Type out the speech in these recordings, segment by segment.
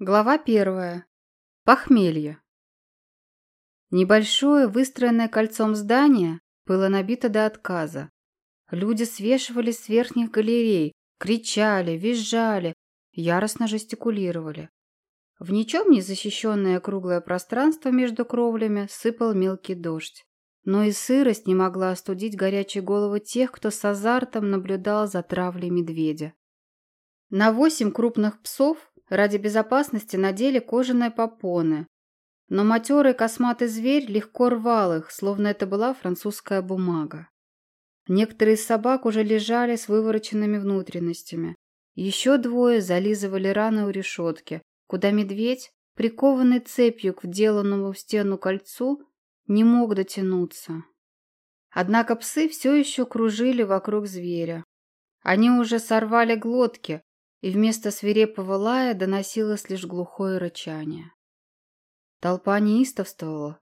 Глава первая. Похмелье. Небольшое, выстроенное кольцом здание было набито до отказа. Люди свешивались с верхних галерей, кричали, визжали, яростно жестикулировали. В ничем не защищенное круглое пространство между кровлями сыпал мелкий дождь. Но и сырость не могла остудить горячие головы тех, кто с азартом наблюдал за травлей медведя. На восемь крупных псов ради безопасности надели кожаные попоны. Но матерый косматый зверь легко рвал их, словно это была французская бумага. Некоторые из собак уже лежали с вывороченными внутренностями. Еще двое зализывали раны у решетки, куда медведь, прикованный цепью к вделанному в стену кольцу, не мог дотянуться. Однако псы все еще кружили вокруг зверя. Они уже сорвали глотки, и вместо свирепого лая доносилось лишь глухое рычание. Толпа неистовствовала.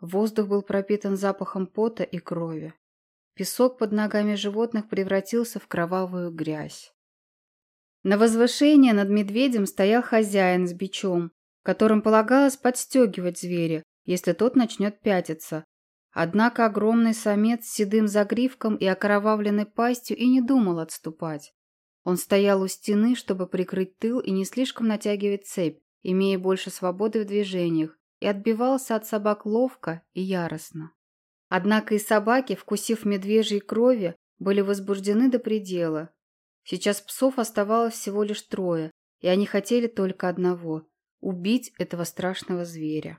Воздух был пропитан запахом пота и крови. Песок под ногами животных превратился в кровавую грязь. На возвышении над медведем стоял хозяин с бичом, которым полагалось подстегивать зверя, если тот начнет пятиться. Однако огромный самец с седым загривком и окровавленной пастью и не думал отступать. Он стоял у стены, чтобы прикрыть тыл и не слишком натягивать цепь, имея больше свободы в движениях, и отбивался от собак ловко и яростно. Однако и собаки, вкусив медвежьей крови, были возбуждены до предела. Сейчас псов оставалось всего лишь трое, и они хотели только одного – убить этого страшного зверя.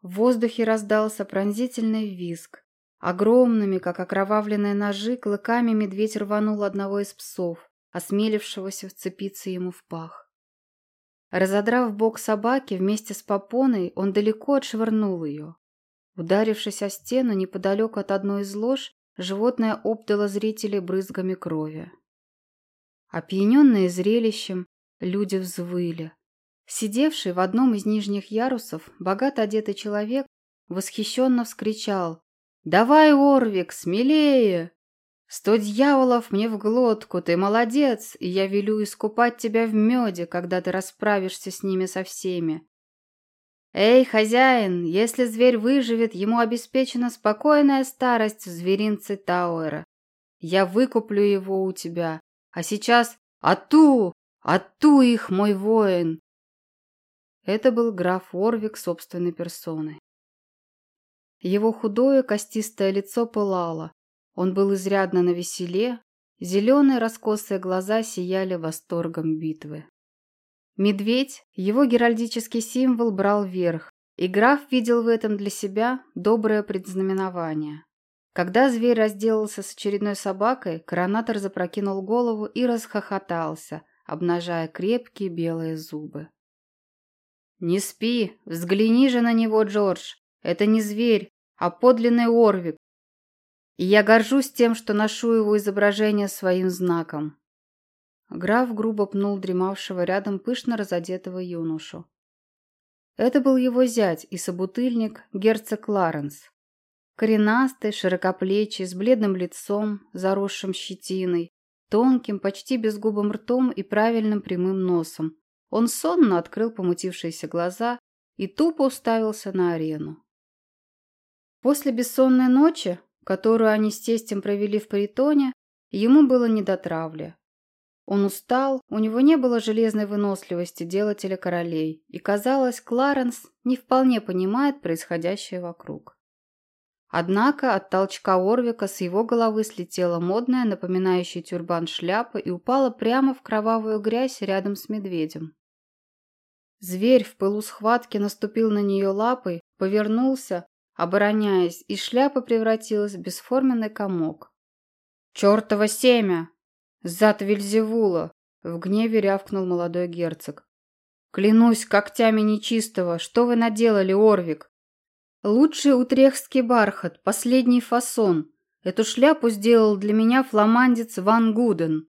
В воздухе раздался пронзительный визг, Огромными, как окровавленные ножи, клыками медведь рванул одного из псов, осмелившегося вцепиться ему в пах. Разодрав бок собаки вместе с попоной, он далеко отшвырнул ее. Ударившись о стену неподалеку от одной из лож, животное обдало зрителей брызгами крови. Опьяненные зрелищем, люди взвыли. Сидевший в одном из нижних ярусов, богато одетый человек восхищенно вскричал «Давай, Орвик, смелее! Сто дьяволов мне в глотку, ты молодец, и я велю искупать тебя в меде, когда ты расправишься с ними со всеми. Эй, хозяин, если зверь выживет, ему обеспечена спокойная старость в зверинце Тауэра. Я выкуплю его у тебя, а сейчас ату, ату их, мой воин!» Это был граф Орвик собственной персоной. Его худое костистое лицо пылало. Он был изрядно навеселе, зеленые раскосые глаза сияли восторгом битвы. Медведь, его геральдический символ, брал верх, и граф видел в этом для себя доброе предзнаменование. Когда зверь разделался с очередной собакой, коронатор запрокинул голову и расхохотался, обнажая крепкие белые зубы. «Не спи! Взгляни же на него, Джордж! Это не зверь, а подлинный Орвик. И я горжусь тем, что ношу его изображение своим знаком. Граф грубо пнул дремавшего рядом пышно разодетого юношу. Это был его зять и собутыльник, герцог Ларенс. Коренастый, широкоплечий, с бледным лицом, заросшим щетиной, тонким, почти безгубым ртом и правильным прямым носом. Он сонно открыл помутившиеся глаза и тупо уставился на арену. После бессонной ночи, которую они с тестем провели в притоне, ему было не до травли. Он устал, у него не было железной выносливости делателя королей, и, казалось, Кларенс не вполне понимает происходящее вокруг. Однако от толчка Орвика с его головы слетела модная, напоминающая тюрбан шляпа и упала прямо в кровавую грязь рядом с медведем. Зверь в пылу схватки наступил на нее лапой, повернулся, обороняясь, и шляпа превратилась в бесформенный комок. «Чертово семя! Зад Вильзевула!» — в гневе рявкнул молодой герцог. «Клянусь когтями нечистого, что вы наделали, Орвик?» «Лучший утрехский бархат, последний фасон. Эту шляпу сделал для меня фламандец Ван Гуден».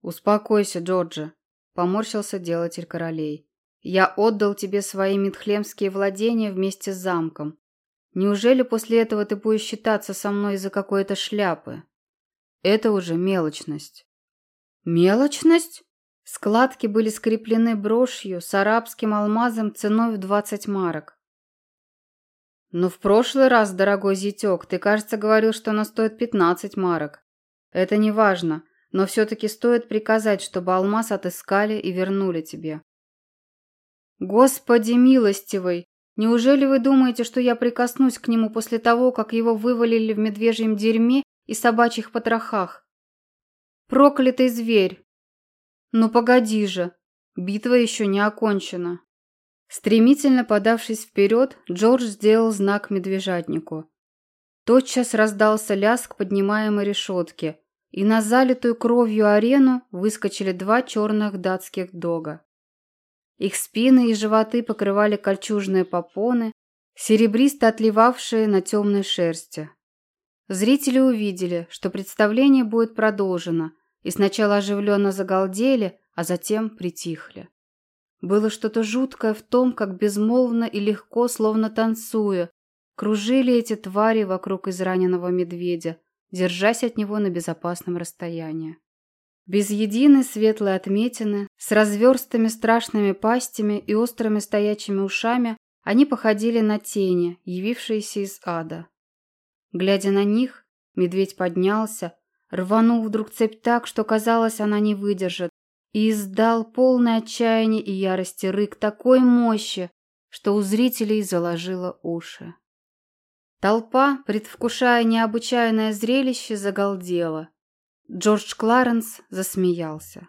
«Успокойся, Джорджа», — поморщился делатель королей. Я отдал тебе свои митхлемские владения вместе с замком. Неужели после этого ты будешь считаться со мной из-за какой-то шляпы? Это уже мелочность. Мелочность? Складки были скреплены брошью с арабским алмазом ценой в 20 марок. «Но в прошлый раз, дорогой зятек, ты, кажется, говорил, что она стоит 15 марок. Это не важно, но все-таки стоит приказать, чтобы алмаз отыскали и вернули тебе». «Господи милостивый! Неужели вы думаете, что я прикоснусь к нему после того, как его вывалили в медвежьем дерьме и собачьих потрохах? Проклятый зверь! Ну погоди же, битва еще не окончена». Стремительно подавшись вперед, Джордж сделал знак медвежатнику. Тотчас раздался лязг поднимаемой решетки, и на залитую кровью арену выскочили два черных датских дога. Их спины и животы покрывали кольчужные попоны, серебристо отливавшие на темной шерсти. Зрители увидели, что представление будет продолжено, и сначала оживленно загалдели, а затем притихли. Было что-то жуткое в том, как безмолвно и легко, словно танцуя, кружили эти твари вокруг израненного медведя, держась от него на безопасном расстоянии. Без единой светлой отметины, с разверстыми страшными пастями и острыми стоячими ушами, они походили на тени, явившиеся из ада. Глядя на них, медведь поднялся, рванул вдруг цепь так, что казалось, она не выдержит, и издал полное отчаяние и ярости рык такой мощи, что у зрителей заложило уши. Толпа, предвкушая необычайное зрелище, загалдела. Джордж Кларенс засмеялся.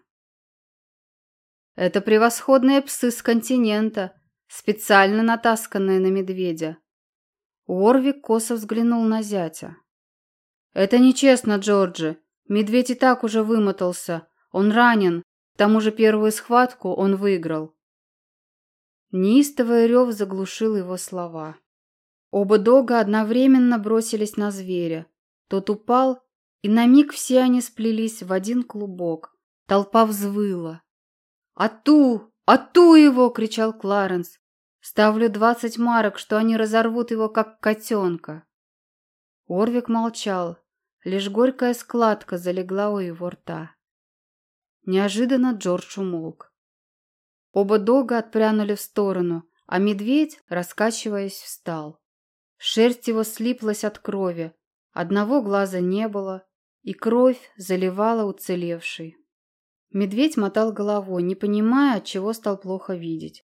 «Это превосходные псы с континента, специально натасканные на медведя». Уорвик косо взглянул на зятя. «Это нечестно, Джорджи. Медведь и так уже вымотался. Он ранен, к тому же первую схватку он выиграл. Неистовый рев заглушил его слова. Оба дога одновременно бросились на зверя. Тот упал, и на миг все они сплелись в один клубок. Толпа взвыла. «Ату! Ату его!» — кричал Кларенс. «Ставлю двадцать марок, что они разорвут его, как котенка». Орвик молчал. Лишь горькая складка залегла у его рта. Неожиданно Джордж умолк. Оба дога отпрянули в сторону, а медведь, раскачиваясь, встал. Шерсть его слиплась от крови, одного глаза не было, и кровь заливала уцелевший. Медведь мотал головой, не понимая, от чего стал плохо видеть.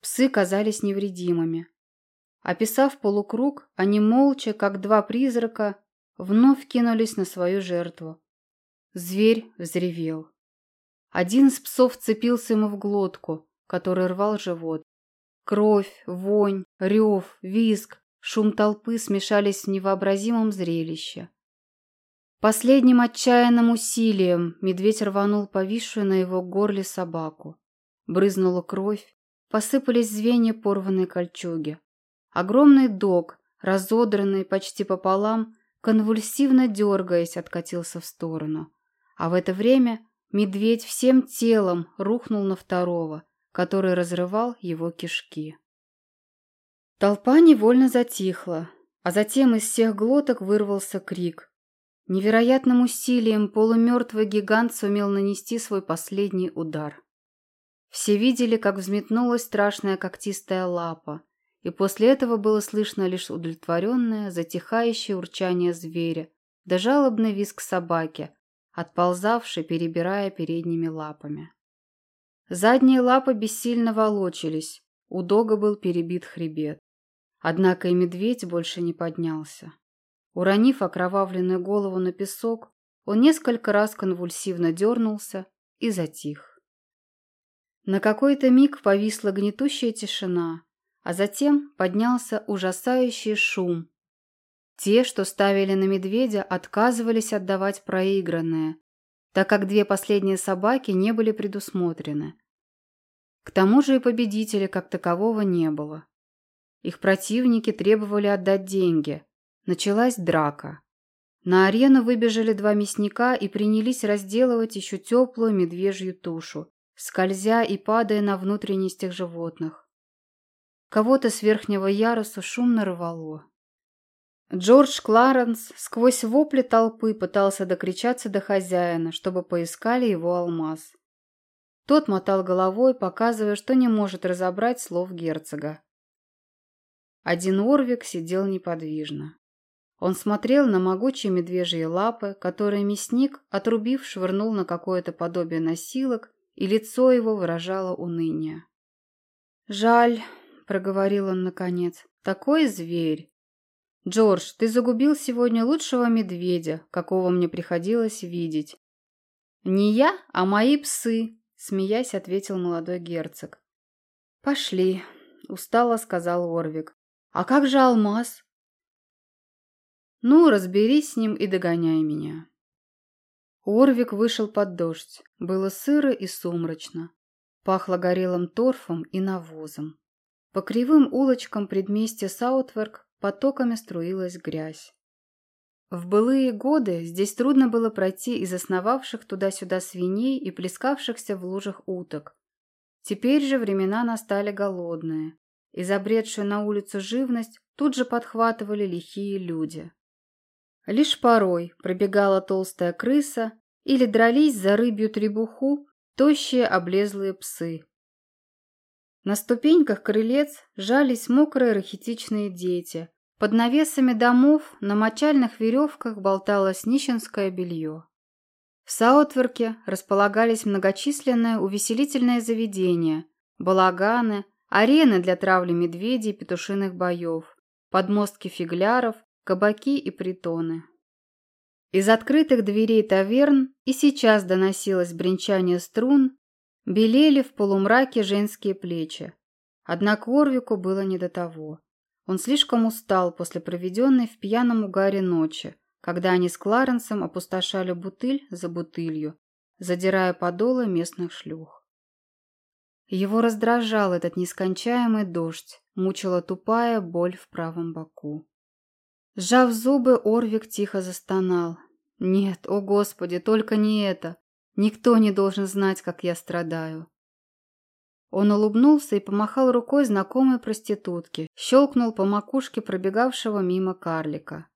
Псы казались невредимыми. Описав полукруг, они молча, как два призрака, вновь кинулись на свою жертву. Зверь взревел. Один из псов цепился ему в глотку, который рвал живот. Кровь, вонь, рев, визг, шум толпы смешались в невообразимом зрелище. Последним отчаянным усилием медведь рванул повисшую на его горле собаку. Брызнула кровь, посыпались звенья порванной кольчуги. Огромный дог, разодранный почти пополам, конвульсивно дергаясь, откатился в сторону. А в это время Медведь всем телом рухнул на второго, который разрывал его кишки. Толпа невольно затихла, а затем из всех глоток вырвался крик. Невероятным усилием полумертвый гигант сумел нанести свой последний удар. Все видели, как взметнулась страшная когтистая лапа, и после этого было слышно лишь удовлетворенное, затихающее урчание зверя, да жалобный визг собаки, отползавший, перебирая передними лапами. Задние лапы бессильно волочились, у дога был перебит хребет. Однако и медведь больше не поднялся. Уронив окровавленную голову на песок, он несколько раз конвульсивно дернулся и затих. На какой-то миг повисла гнетущая тишина, а затем поднялся ужасающий шум, те, что ставили на медведя, отказывались отдавать проигранное, так как две последние собаки не были предусмотрены. К тому же и победителя как такового не было. Их противники требовали отдать деньги. Началась драка. На арену выбежали два мясника и принялись разделывать еще теплую медвежью тушу, скользя и падая на внутренностях животных. Кого-то с верхнего яруса шумно рвало. Джордж Кларенс сквозь вопли толпы пытался докричаться до хозяина, чтобы поискали его алмаз. Тот мотал головой, показывая, что не может разобрать слов герцога. Один Орвик сидел неподвижно. Он смотрел на могучие медвежьи лапы, которые мясник, отрубив, швырнул на какое-то подобие носилок, и лицо его выражало уныние. «Жаль», — проговорил он наконец, — «такой зверь. Джордж, ты загубил сегодня лучшего медведя, какого мне приходилось видеть». «Не я, а мои псы», — смеясь ответил молодой герцог. «Пошли», — устало сказал Орвик. «А как же алмаз?» «Ну, разберись с ним и догоняй меня». Орвик вышел под дождь. Было сыро и сумрачно. Пахло горелым торфом и навозом. По кривым улочкам предместья Саутверк потоками струилась грязь. В былые годы здесь трудно было пройти из основавших туда-сюда свиней и плескавшихся в лужах уток. Теперь же времена настали голодные, и забредшую на улицу живность тут же подхватывали лихие люди. Лишь порой пробегала толстая крыса или дрались за рыбью требуху тощие облезлые псы. На ступеньках крылец жались мокрые рахитичные дети. Под навесами домов на мочальных веревках болталось нищенское белье. В Саутверке располагались многочисленные увеселительные заведения, балаганы, арены для травли медведей и петушиных боев, подмостки фигляров, кабаки и притоны. Из открытых дверей таверн и сейчас доносилось бренчание струн, белели в полумраке женские плечи. Однако Орвику было не до того. Он слишком устал после проведенной в пьяном угаре ночи, когда они с Кларенсом опустошали бутыль за бутылью, задирая подолы местных шлюх. Его раздражал этот нескончаемый дождь, мучила тупая боль в правом боку. Сжав зубы, Орвик тихо застонал. «Нет, о Господи, только не это! Никто не должен знать, как я страдаю!» Он улыбнулся и помахал рукой знакомой проститутке, щелкнул по макушке пробегавшего мимо карлика.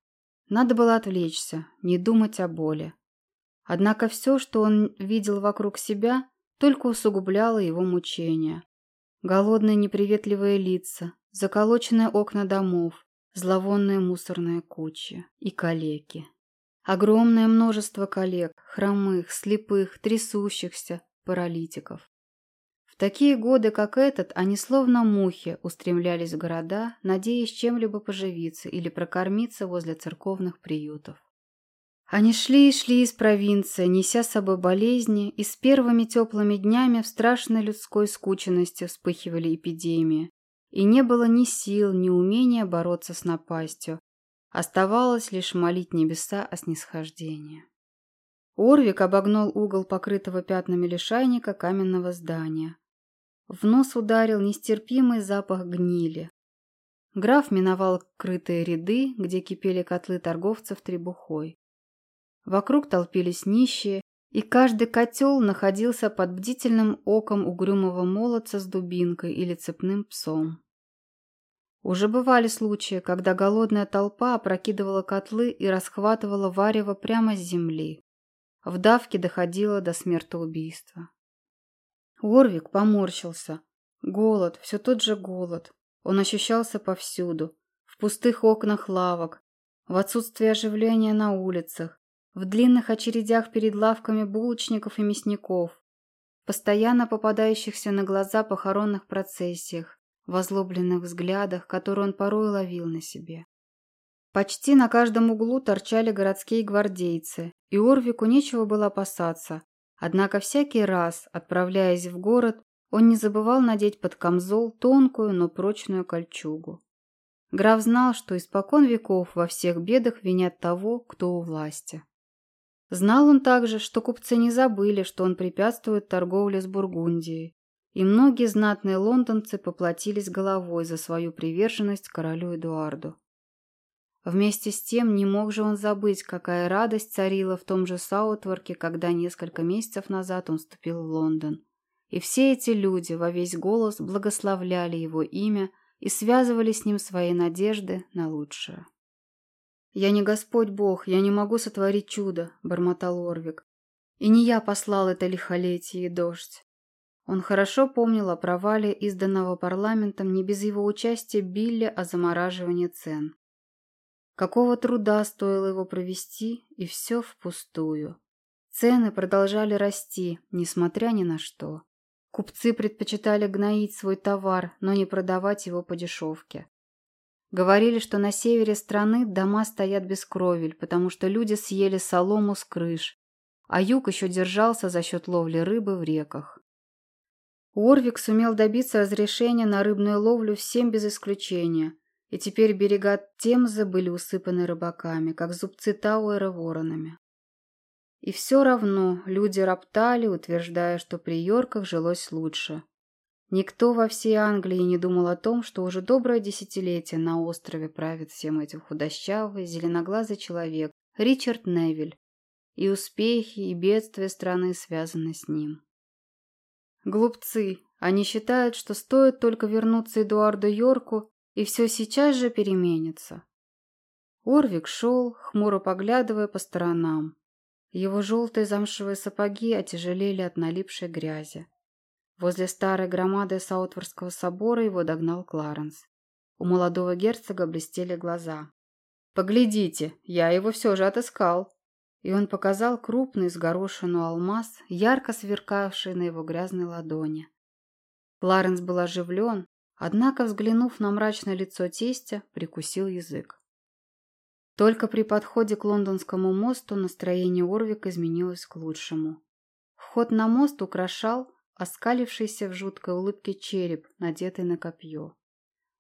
Надо было отвлечься, не думать о боли. Однако все, что он видел вокруг себя, только усугубляло его мучения. Голодные неприветливые лица, заколоченные окна домов, зловонные мусорные кучи и калеки. Огромное множество коллег, хромых, слепых, трясущихся, паралитиков. В такие годы, как этот, они словно мухи устремлялись в города, надеясь чем-либо поживиться или прокормиться возле церковных приютов. Они шли и шли из провинции, неся с собой болезни, и с первыми теплыми днями в страшной людской скученности вспыхивали эпидемии, и не было ни сил, ни умения бороться с напастью. Оставалось лишь молить небеса о снисхождении. Орвик обогнул угол покрытого пятнами лишайника каменного здания. В нос ударил нестерпимый запах гнили. Граф миновал крытые ряды, где кипели котлы торговцев требухой. Вокруг толпились нищие, и каждый котел находился под бдительным оком угрюмого молодца с дубинкой или цепным псом. Уже бывали случаи, когда голодная толпа опрокидывала котлы и расхватывала варево прямо с земли. В давке доходило до смертоубийства. Орвик поморщился. Голод, все тот же голод. Он ощущался повсюду. В пустых окнах лавок, в отсутствии оживления на улицах, в длинных очередях перед лавками булочников и мясников, постоянно попадающихся на глаза похоронных процессиях, в озлобленных взглядах, которые он порой ловил на себе. Почти на каждом углу торчали городские гвардейцы, и Орвику нечего было опасаться. Однако всякий раз, отправляясь в город, он не забывал надеть под камзол тонкую, но прочную кольчугу. Граф знал, что испокон веков во всех бедах винят того, кто у власти. Знал он также, что купцы не забыли, что он препятствует торговле с Бургундией, и многие знатные лондонцы поплатились головой за свою приверженность королю Эдуарду. Вместе с тем не мог же он забыть, какая радость царила в том же Саутворке, когда несколько месяцев назад он вступил в Лондон. И все эти люди во весь голос благословляли его имя и связывали с ним свои надежды на лучшее. «Я не Господь Бог, я не могу сотворить чудо», — бормотал Орвик. «И не я послал это лихолетие и дождь. Он хорошо помнил о провале, изданного парламентом не без его участия Билли о замораживании цен. Какого труда стоило его провести, и все впустую. Цены продолжали расти, несмотря ни на что. Купцы предпочитали гноить свой товар, но не продавать его по дешевке. Говорили, что на севере страны дома стоят без кровель, потому что люди съели солому с крыш, а юг еще держался за счет ловли рыбы в реках. Уорвик сумел добиться разрешения на рыбную ловлю всем без исключения, и теперь берега Темзы были усыпаны рыбаками, как зубцы Тауэра воронами. И все равно люди роптали, утверждая, что при Йорках жилось лучше. Никто во всей Англии не думал о том, что уже доброе десятилетие на острове правит всем этим худощавый, зеленоглазый человек Ричард Невиль, и успехи и бедствия страны связаны с ним. Глупцы, они считают, что стоит только вернуться Эдуарду Йорку, и все сейчас же переменится. Орвик шел, хмуро поглядывая по сторонам. Его желтые замшевые сапоги отяжелели от налипшей грязи. Возле старой громады Саутворского собора его догнал Кларенс. У молодого герцога блестели глаза. «Поглядите, я его все же отыскал!» И он показал крупный с горошину алмаз, ярко сверкавший на его грязной ладони. Кларенс был оживлен, однако, взглянув на мрачное лицо тестя, прикусил язык. Только при подходе к лондонскому мосту настроение Орвика изменилось к лучшему. Вход на мост украшал оскалившийся в жуткой улыбке череп, надетый на копье.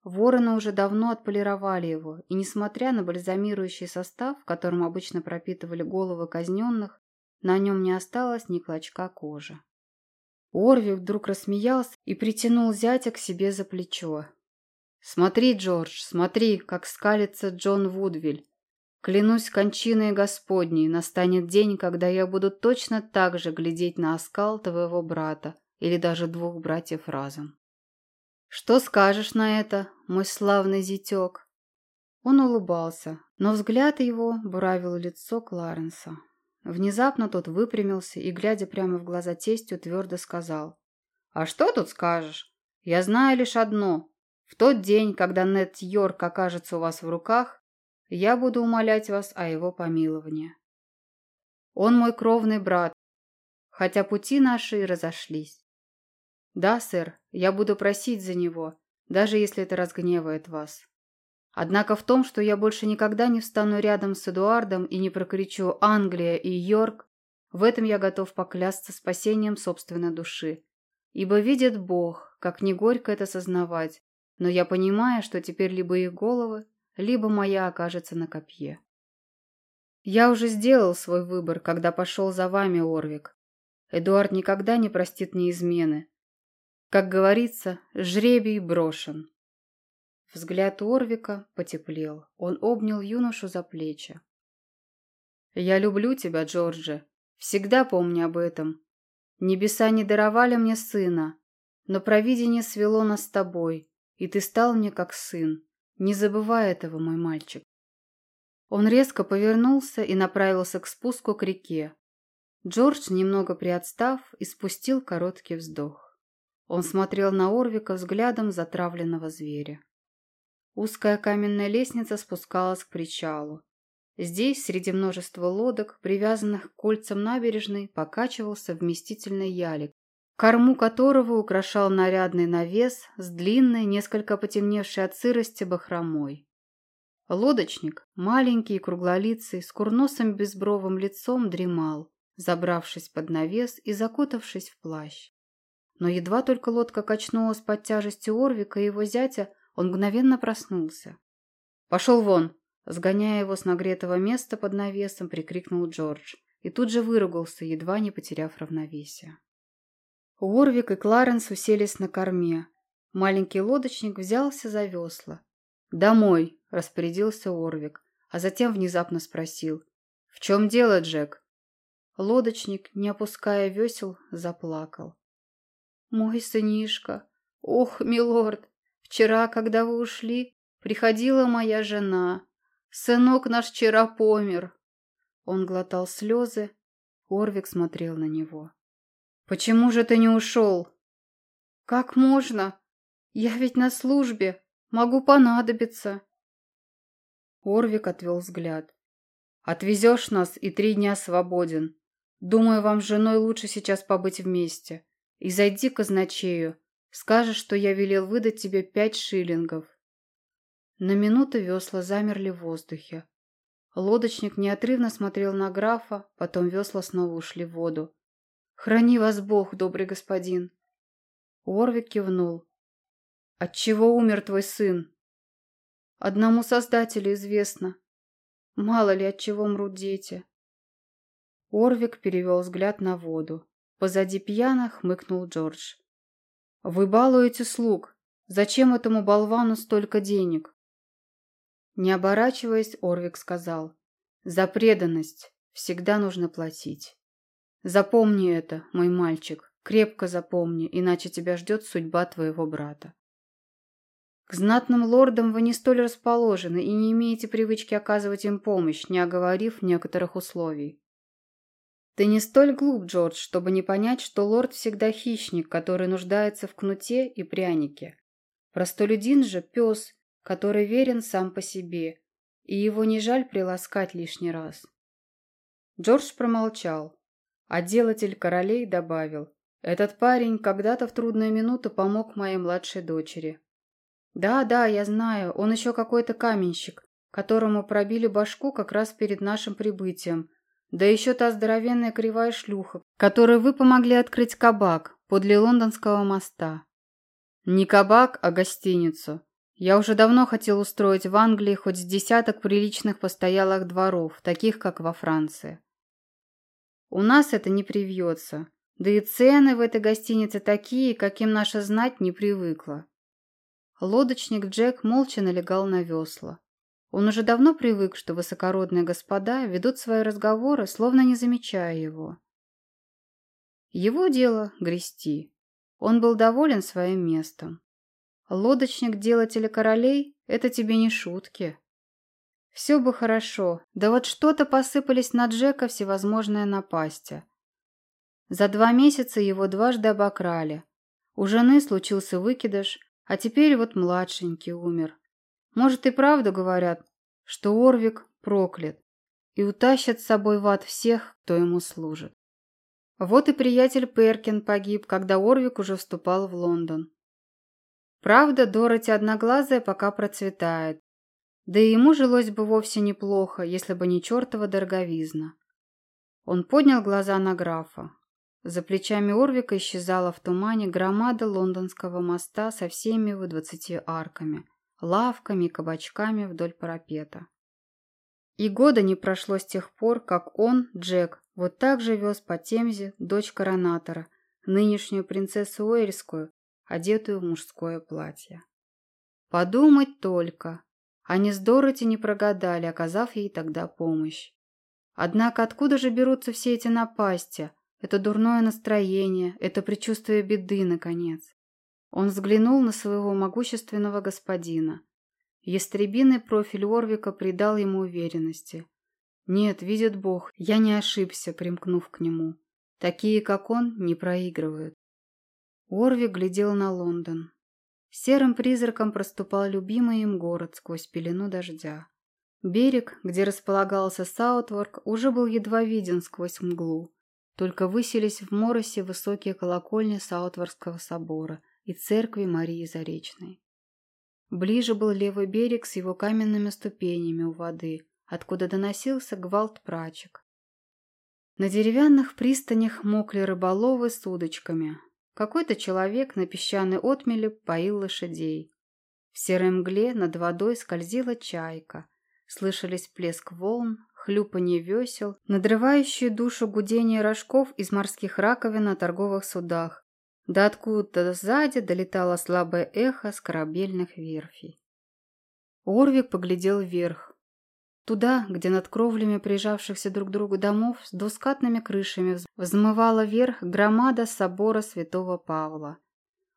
Вороны уже давно отполировали его, и, несмотря на бальзамирующий состав, которым обычно пропитывали головы казненных, на нем не осталось ни клочка кожи. Орвик вдруг рассмеялся и притянул зятя к себе за плечо. «Смотри, Джордж, смотри, как скалится Джон Вудвиль. Клянусь кончиной Господней, настанет день, когда я буду точно так же глядеть на оскал твоего брата или даже двух братьев разом. Что скажешь на это, мой славный зятек? Он улыбался, но взгляд его буравил лицо Кларенса. Внезапно тот выпрямился и, глядя прямо в глаза тестю, твердо сказал. «А что тут скажешь? Я знаю лишь одно. В тот день, когда Нед Йорк окажется у вас в руках, я буду умолять вас о его помиловании. Он мой кровный брат, хотя пути наши и разошлись. Да, сэр, я буду просить за него, даже если это разгневает вас. Однако в том, что я больше никогда не встану рядом с Эдуардом и не прокричу «Англия» и «Йорк», в этом я готов поклясться спасением собственной души. Ибо видит Бог, как не горько это сознавать, но я понимаю, что теперь либо их головы, либо моя окажется на копье. Я уже сделал свой выбор, когда пошел за вами, Орвик. Эдуард никогда не простит мне измены. Как говорится, жребий брошен. Взгляд Орвика потеплел. Он обнял юношу за плечи. «Я люблю тебя, Джорджи. Всегда помни об этом. Небеса не даровали мне сына, но провидение свело нас с тобой, и ты стал мне как сын. Не забывай этого, мой мальчик. Он резко повернулся и направился к спуску к реке. Джордж, немного приотстав, испустил короткий вздох. Он смотрел на Орвика взглядом затравленного зверя. Узкая каменная лестница спускалась к причалу. Здесь, среди множества лодок, привязанных к кольцам набережной, покачивался вместительный ялик, корму которого украшал нарядный навес с длинной, несколько потемневшей от сырости бахромой. Лодочник, маленький и круглолицый, с курносым безбровым лицом дремал, забравшись под навес и закутавшись в плащ. Но едва только лодка качнулась под тяжестью Орвика и его зятя, он мгновенно проснулся. «Пошел вон!» Сгоняя его с нагретого места под навесом, прикрикнул Джордж и тут же выругался, едва не потеряв равновесие. Уорвик и Кларенс уселись на корме. Маленький лодочник взялся за весла. «Домой!» – распорядился Уорвик, а затем внезапно спросил. «В чем дело, Джек?» Лодочник, не опуская весел, заплакал. «Мой сынишка! Ох, милорд! Вчера, когда вы ушли, приходила моя жена. Сынок наш вчера помер!» Он глотал слезы. Орвик смотрел на него. «Почему же ты не ушел?» Как можно? Я ведь на службе. Могу понадобиться. Орвик отвел взгляд. Отвезешь нас и три дня свободен. Думаю, вам с женой лучше сейчас побыть вместе. И зайди к казначею. Скажешь, что я велел выдать тебе пять шиллингов. На минуту весла замерли в воздухе. Лодочник неотрывно смотрел на графа, потом весла снова ушли в воду. «Храни вас Бог, добрый господин!» Орвик кивнул. «Отчего умер твой сын?» «Одному Создателю известно. Мало ли, от чего мрут дети». Орвик перевел взгляд на воду. Позади пьяно хмыкнул Джордж. «Вы балуете слуг. Зачем этому болвану столько денег?» Не оборачиваясь, Орвик сказал. «За преданность всегда нужно платить. Запомни это, мой мальчик, крепко запомни, иначе тебя ждет судьба твоего брата. К знатным лордам вы не столь расположены и не имеете привычки оказывать им помощь, не оговорив некоторых условий. Ты не столь глуп, Джордж, чтобы не понять, что лорд всегда хищник, который нуждается в кнуте и прянике. Простолюдин же – пес, который верен сам по себе, и его не жаль приласкать лишний раз. Джордж промолчал, а делатель королей добавил, «Этот парень когда-то в трудную минуту помог моей младшей дочери». «Да, да, я знаю, он еще какой-то каменщик, которому пробили башку как раз перед нашим прибытием, да еще та здоровенная кривая шлюха, которой вы помогли открыть кабак подле лондонского моста». «Не кабак, а гостиницу», я уже давно хотел устроить в Англии хоть с десяток приличных постоялых дворов, таких, как во Франции. У нас это не привьется, да и цены в этой гостинице такие, каким наша знать не привыкла. Лодочник Джек молча налегал на весла. Он уже давно привык, что высокородные господа ведут свои разговоры, словно не замечая его. Его дело — грести. Он был доволен своим местом. Лодочник делателя королей – это тебе не шутки. Все бы хорошо, да вот что-то посыпались на Джека всевозможные напасти. За два месяца его дважды обокрали. У жены случился выкидыш, а теперь вот младшенький умер. Может и правду говорят, что Орвик проклят и утащат с собой в ад всех, кто ему служит. Вот и приятель Перкин погиб, когда Орвик уже вступал в Лондон. Правда, Дороти одноглазая пока процветает. Да и ему жилось бы вовсе неплохо, если бы не чертова дороговизна. Он поднял глаза на графа. За плечами Орвика исчезала в тумане громада лондонского моста со всеми его двадцати арками, лавками и кабачками вдоль парапета. И года не прошло с тех пор, как он, Джек, вот так же вез по Темзе дочь коронатора, нынешнюю принцессу Уэльскую, одетую в мужское платье. Подумать только. Они с Дороти не прогадали, оказав ей тогда помощь. Однако откуда же берутся все эти напасти? Это дурное настроение, это предчувствие беды, наконец. Он взглянул на своего могущественного господина. Ястребиный профиль Орвика придал ему уверенности. Нет, видит Бог, я не ошибся, примкнув к нему. Такие, как он, не проигрывают. Орви глядел на Лондон. Серым призраком проступал любимый им город сквозь пелену дождя. Берег, где располагался Саутворк, уже был едва виден сквозь мглу. Только высились в моросе высокие колокольни Саутворского собора и церкви Марии Заречной. Ближе был левый берег с его каменными ступенями у воды, откуда доносился гвалт прачек. На деревянных пристанях мокли рыболовы с удочками, какой-то человек на песчаной отмеле поил лошадей. В серой мгле над водой скользила чайка. Слышались плеск волн, хлюпанье весел, надрывающие душу гудение рожков из морских раковин на торговых судах. Да откуда-то сзади долетало слабое эхо с корабельных верфей. Орвик поглядел вверх. Туда, где над кровлями прижавшихся друг к другу домов с двускатными крышами взмывала вверх громада собора святого Павла.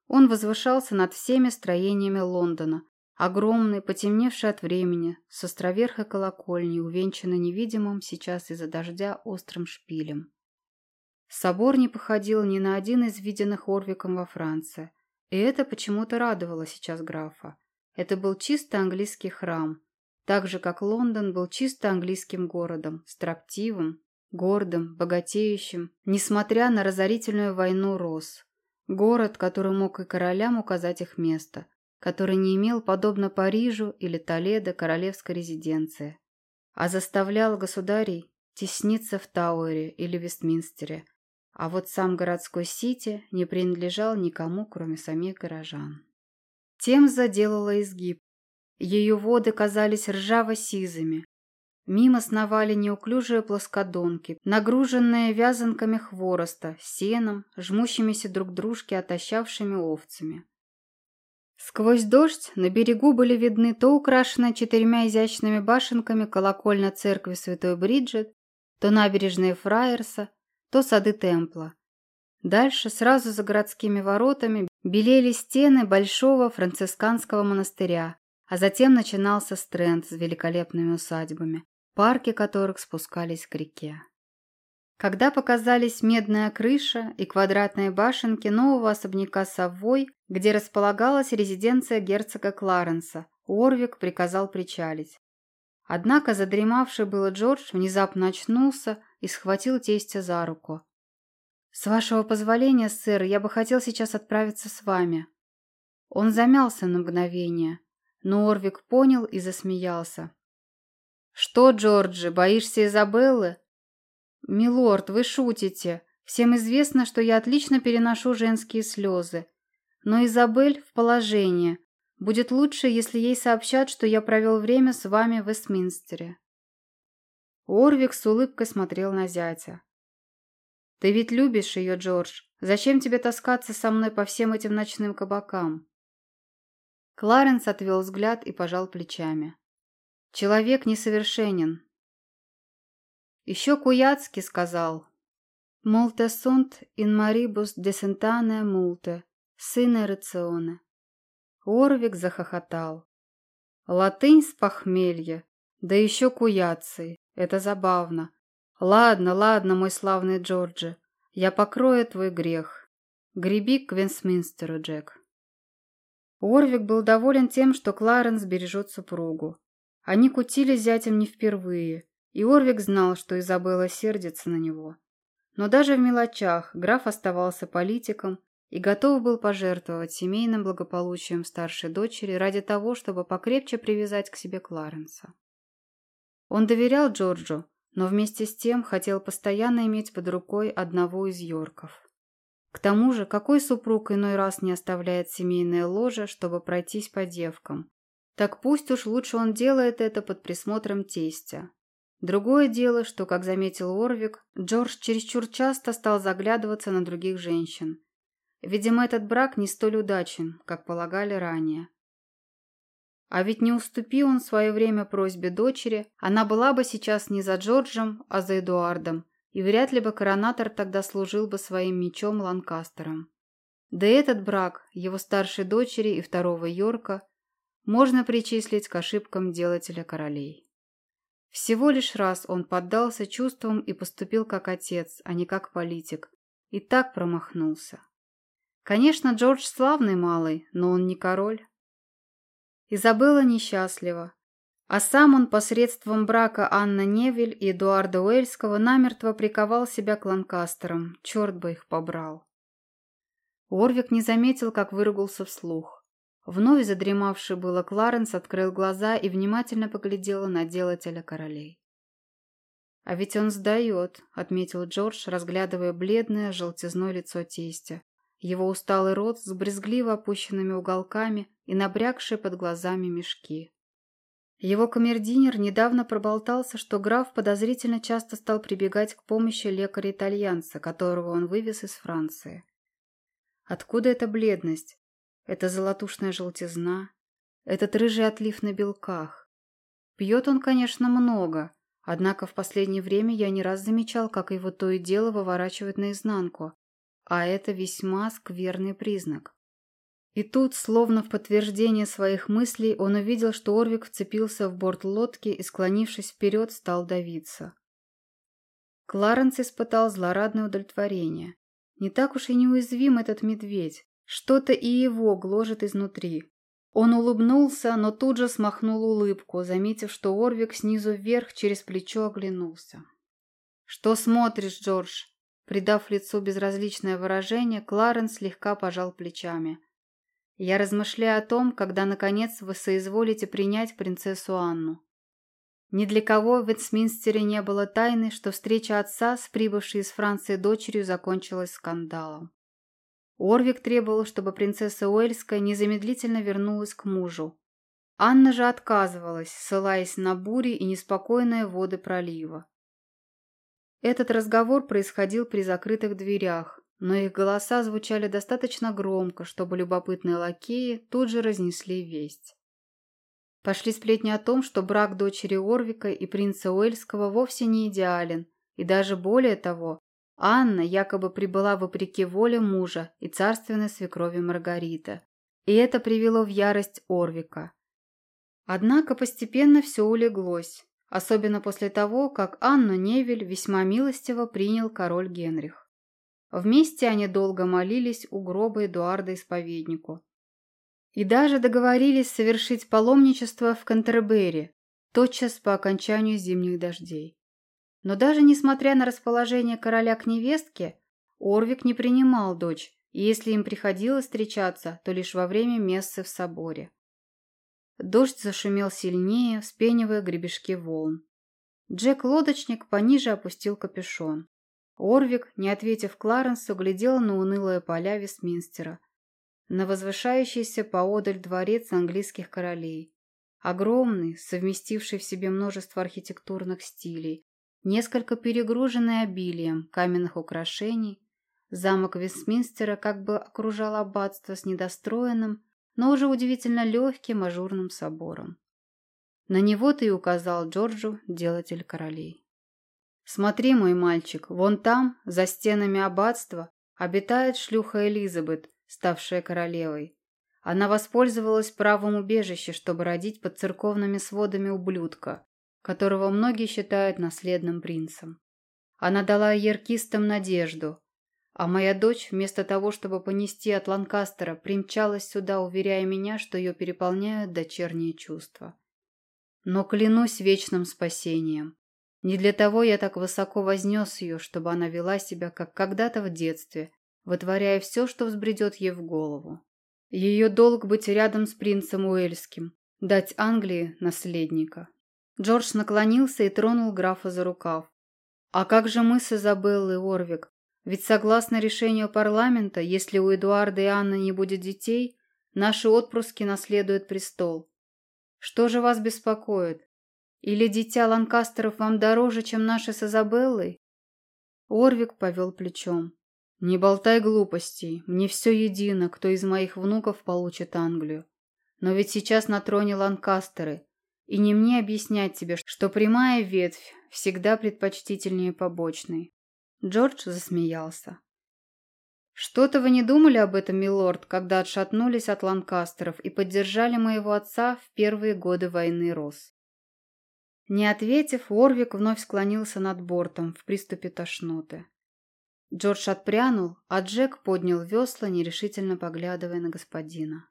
Он возвышался над всеми строениями Лондона, огромный, потемневший от времени, с островерхой колокольней, увенчанной невидимым сейчас из-за дождя острым шпилем. Собор не походил ни на один из виденных Орвиком во Франции. И это почему-то радовало сейчас графа. Это был чисто английский храм, так же, как Лондон был чисто английским городом, строптивым, гордым, богатеющим, несмотря на разорительную войну рос. Город, который мог и королям указать их место, который не имел, подобно Парижу или Толедо, королевской резиденции, а заставлял государей тесниться в Тауэре или Вестминстере, а вот сам городской Сити не принадлежал никому, кроме самих горожан. Тем заделала изгиб. Ее воды казались ржаво-сизыми. Мимо сновали неуклюжие плоскодонки, нагруженные вязанками хвороста, сеном, жмущимися друг дружке отощавшими овцами. Сквозь дождь на берегу были видны то украшенная четырьмя изящными башенками колокольня церкви Святой Бриджит, то набережные Фраерса, то сады Темпла. Дальше, сразу за городскими воротами, белели стены большого францисканского монастыря, а затем начинался Стрэнд с великолепными усадьбами, парки которых спускались к реке. Когда показались медная крыша и квадратные башенки нового особняка Саввой, где располагалась резиденция герцога Кларенса, Уорвик приказал причалить. Однако задремавший было Джордж внезапно очнулся и схватил тестя за руку. «С вашего позволения, сэр, я бы хотел сейчас отправиться с вами». Он замялся на мгновение, но Орвик понял и засмеялся. «Что, Джорджи, боишься Изабеллы?» «Милорд, вы шутите. Всем известно, что я отлично переношу женские слезы. Но Изабель в положении. Будет лучше, если ей сообщат, что я провел время с вами в Вестминстере». Орвик с улыбкой смотрел на зятя. «Ты ведь любишь ее, Джордж. Зачем тебе таскаться со мной по всем этим ночным кабакам?» Кларенс отвел взгляд и пожал плечами. «Человек несовершенен». Еще Куяцкий сказал «Мулте сунт ин марибус десентане мулте, сыне рационе». Орвик захохотал. «Латынь с похмелья, да еще куяций. Это забавно. Ладно, ладно, мой славный Джорджи, я покрою твой грех. Греби к Вестминстеру, Джек. Орвик был доволен тем, что Кларенс бережет супругу. Они кутили зятем не впервые, и Орвик знал, что Изабелла сердится на него. Но даже в мелочах граф оставался политиком и готов был пожертвовать семейным благополучием старшей дочери ради того, чтобы покрепче привязать к себе Кларенса. Он доверял Джорджу, но вместе с тем хотел постоянно иметь под рукой одного из Йорков. К тому же, какой супруг иной раз не оставляет семейное ложе, чтобы пройтись по девкам? Так пусть уж лучше он делает это под присмотром тестя. Другое дело, что, как заметил Орвик, Джордж чересчур часто стал заглядываться на других женщин. Видимо, этот брак не столь удачен, как полагали ранее. А ведь не уступи он свое время просьбе дочери, она была бы сейчас не за Джорджем, а за Эдуардом, и вряд ли бы коронатор тогда служил бы своим мечом Ланкастером. Да этот брак, его старшей дочери и второго Йорка, можно причислить к ошибкам делателя королей. Всего лишь раз он поддался чувствам и поступил как отец, а не как политик, и так промахнулся. Конечно, Джордж славный малый, но он не король. Изабелла несчастлива. А сам он посредством брака Анна Невель и Эдуарда Уэльского намертво приковал себя к Ланкастерам. Черт бы их побрал. Орвик не заметил, как выругался вслух. Вновь задремавший было Кларенс открыл глаза и внимательно поглядел на делателя королей. «А ведь он сдает», — отметил Джордж, разглядывая бледное желтизной лицо тестя. Его усталый рот с брезгливо опущенными уголками и набрякшие под глазами мешки. Его камердинер недавно проболтался, что граф подозрительно часто стал прибегать к помощи лекаря-итальянца, которого он вывез из Франции. Откуда эта бледность? Эта золотушная желтизна? Этот рыжий отлив на белках? Пьет он, конечно, много, однако в последнее время я не раз замечал, как его то и дело выворачивает наизнанку, а это весьма скверный признак. И тут, словно в подтверждение своих мыслей, он увидел, что Орвик вцепился в борт лодки и, склонившись вперед, стал давиться. Кларенс испытал злорадное удовлетворение. Не так уж и неуязвим этот медведь. Что-то и его гложет изнутри. Он улыбнулся, но тут же смахнул улыбку, заметив, что Орвик снизу вверх через плечо оглянулся. «Что смотришь, Джордж?» Придав лицу безразличное выражение, Кларенс слегка пожал плечами. «Я размышляю о том, когда, наконец, вы соизволите принять принцессу Анну. Ни для кого в Вестминстере не было тайны, что встреча отца с прибывшей из Франции дочерью закончилась скандалом. Орвик требовал, чтобы принцесса Уэльская незамедлительно вернулась к мужу. Анна же отказывалась, ссылаясь на бури и неспокойные воды пролива. Этот разговор происходил при закрытых дверях, но их голоса звучали достаточно громко, чтобы любопытные лакеи тут же разнесли весть. Пошли сплетни о том, что брак дочери Орвика и принца Уэльского вовсе не идеален, и даже более того, Анна якобы прибыла вопреки воле мужа и царственной свекрови Маргарита, и это привело в ярость Орвика. Однако постепенно все улеглось, особенно после того, как Анну Невель весьма милостиво принял король Генрих. Вместе они долго молились у гроба Эдуарда Исповеднику. И даже договорились совершить паломничество в Кантербери, тотчас по окончанию зимних дождей. Но даже несмотря на расположение короля к невестке, Орвик не принимал дочь, и если им приходилось встречаться, то лишь во время мессы в соборе. Дождь зашумел сильнее, вспенивая гребешки волн. Джек-лодочник пониже опустил капюшон. Орвик, не ответив Кларенсу, глядел на унылые поля Вестминстера, на возвышающийся поодаль дворец английских королей. Огромный, совместивший в себе множество архитектурных стилей, несколько перегруженный обилием каменных украшений, замок Вестминстера как бы окружал аббатство с недостроенным, но уже удивительно легким ажурным собором. На него-то и указал Джорджу делатель королей. «Смотри, мой мальчик, вон там, за стенами аббатства, обитает шлюха Элизабет, ставшая королевой. Она воспользовалась правом убежища, чтобы родить под церковными сводами ублюдка, которого многие считают наследным принцем. Она дала яркистам надежду, а моя дочь, вместо того, чтобы понести от Ланкастера, примчалась сюда, уверяя меня, что ее переполняют дочерние чувства. Но клянусь вечным спасением. Не для того я так высоко вознес ее, чтобы она вела себя, как когда-то в детстве, вытворяя все, что взбредет ей в голову. Ее долг быть рядом с принцем Уэльским, дать Англии наследника. Джордж наклонился и тронул графа за рукав. «А как же мы с Изабеллой, Орвик? Ведь согласно решению парламента, если у Эдуарда и Анны не будет детей, наши отпрыски наследуют престол. Что же вас беспокоит? Или дитя Ланкастеров вам дороже, чем наши с Изабеллой?» Орвик повел плечом. «Не болтай глупостей. Мне все едино, кто из моих внуков получит Англию. Но ведь сейчас на троне Ланкастеры, и не мне объяснять тебе, что прямая ветвь всегда предпочтительнее побочной. Джордж засмеялся. «Что-то вы не думали об этом, милорд, когда отшатнулись от ланкастеров и поддержали моего отца в первые годы войны Рос?» Не ответив, Орвик вновь склонился над бортом в приступе тошноты. Джордж отпрянул, а Джек поднял весла, нерешительно поглядывая на господина.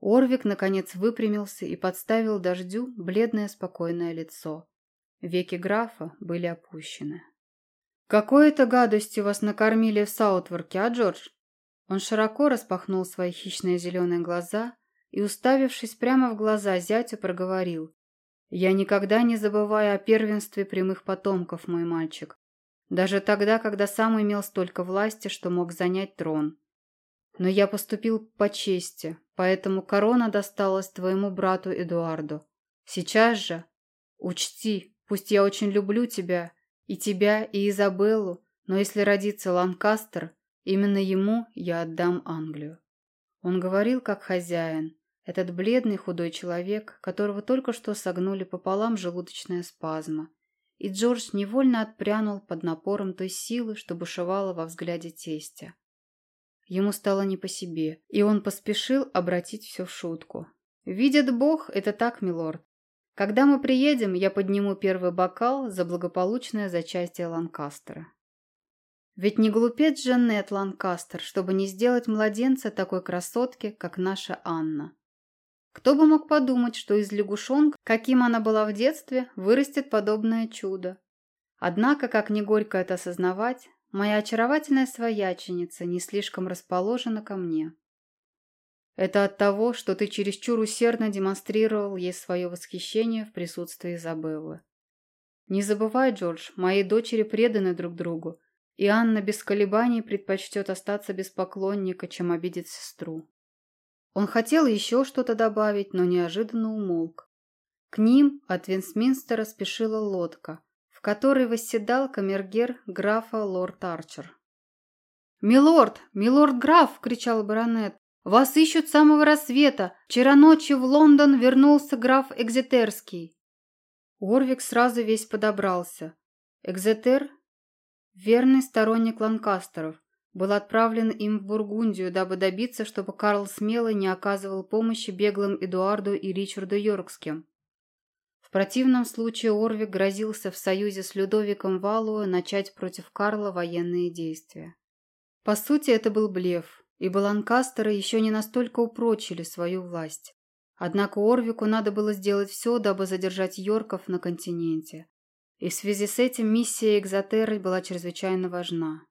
Орвик, наконец, выпрямился и подставил дождю бледное спокойное лицо. Веки графа были опущены. «Какой-то гадостью вас накормили в Саутворке, а, Джордж?» Он широко распахнул свои хищные зеленые глаза и, уставившись прямо в глаза зятю, проговорил. «Я никогда не забываю о первенстве прямых потомков, мой мальчик. Даже тогда, когда сам имел столько власти, что мог занять трон. Но я поступил по чести, поэтому корона досталась твоему брату Эдуарду. Сейчас же учти, пусть я очень люблю тебя, и тебя, и Изабеллу, но если родится Ланкастер, именно ему я отдам Англию. Он говорил как хозяин, этот бледный худой человек, которого только что согнули пополам желудочная спазма, и Джордж невольно отпрянул под напором той силы, что бушевала во взгляде тестя. Ему стало не по себе, и он поспешил обратить все в шутку. «Видит Бог, это так, милорд. Когда мы приедем, я подниму первый бокал за благополучное зачастие Ланкастера». Ведь не глупец же Нет Ланкастер, чтобы не сделать младенца такой красотки, как наша Анна. Кто бы мог подумать, что из лягушонка, каким она была в детстве, вырастет подобное чудо. Однако, как не горько это осознавать, моя очаровательная свояченица не слишком расположена ко мне. Это от того, что ты чересчур усердно демонстрировал ей свое восхищение в присутствии Изабеллы. Не забывай, Джордж, мои дочери преданы друг другу, и Анна без колебаний предпочтет остаться без поклонника, чем обидеть сестру. Он хотел еще что-то добавить, но неожиданно умолк. К ним от Винсминстера спешила лодка, в которой восседал камергер графа лорд Арчер. «Милорд! Милорд граф!» – кричал баронет. «Вас ищут с самого рассвета! Вчера ночью в Лондон вернулся граф Экзетерский!» Орвик сразу весь подобрался. Экзетер – верный сторонник Ланкастеров, был отправлен им в Бургундию, дабы добиться, чтобы Карл Смелый не оказывал помощи беглым Эдуарду и Ричарду Йоркским. В противном случае Орвик грозился в союзе с Людовиком Валуа начать против Карла военные действия. По сути, это был блеф, ибо Ланкастеры еще не настолько упрочили свою власть. Однако Орвику надо было сделать все, дабы задержать Йорков на континенте. И в связи с этим миссия Экзотеры была чрезвычайно важна.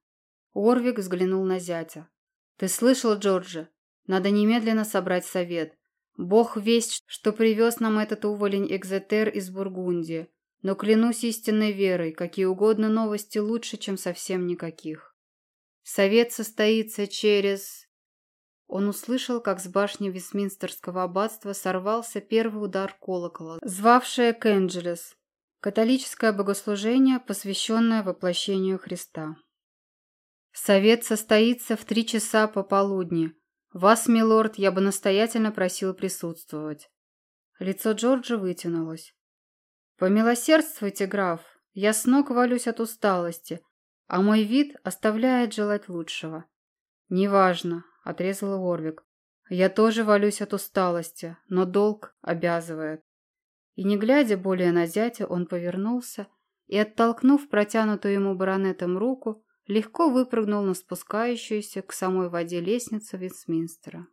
Орвик взглянул на зятя. «Ты слышал, Джорджи? Надо немедленно собрать совет. Бог весть, что привез нам этот уволень Экзетер из Бургундии. Но клянусь истинной верой, какие угодно новости лучше, чем совсем никаких. Совет состоится через...» Он услышал, как с башни Вестминстерского аббатства сорвался первый удар колокола, звавшее Кэнджелес, католическое богослужение, посвященное воплощению Христа. Совет состоится в три часа пополудни. Вас, милорд, я бы настоятельно просил присутствовать. Лицо Джорджа вытянулось. Помилосердствуйте, граф. Я с ног валюсь от усталости, а мой вид оставляет желать лучшего. Неважно, отрезал Уорвик. Я тоже валюсь от усталости, но долг обязывает. И не глядя более на зятя, он повернулся и, оттолкнув протянутую ему баронетом руку, легко выпрыгнул на спускающуюся к самой воде лестницу Вестминстера.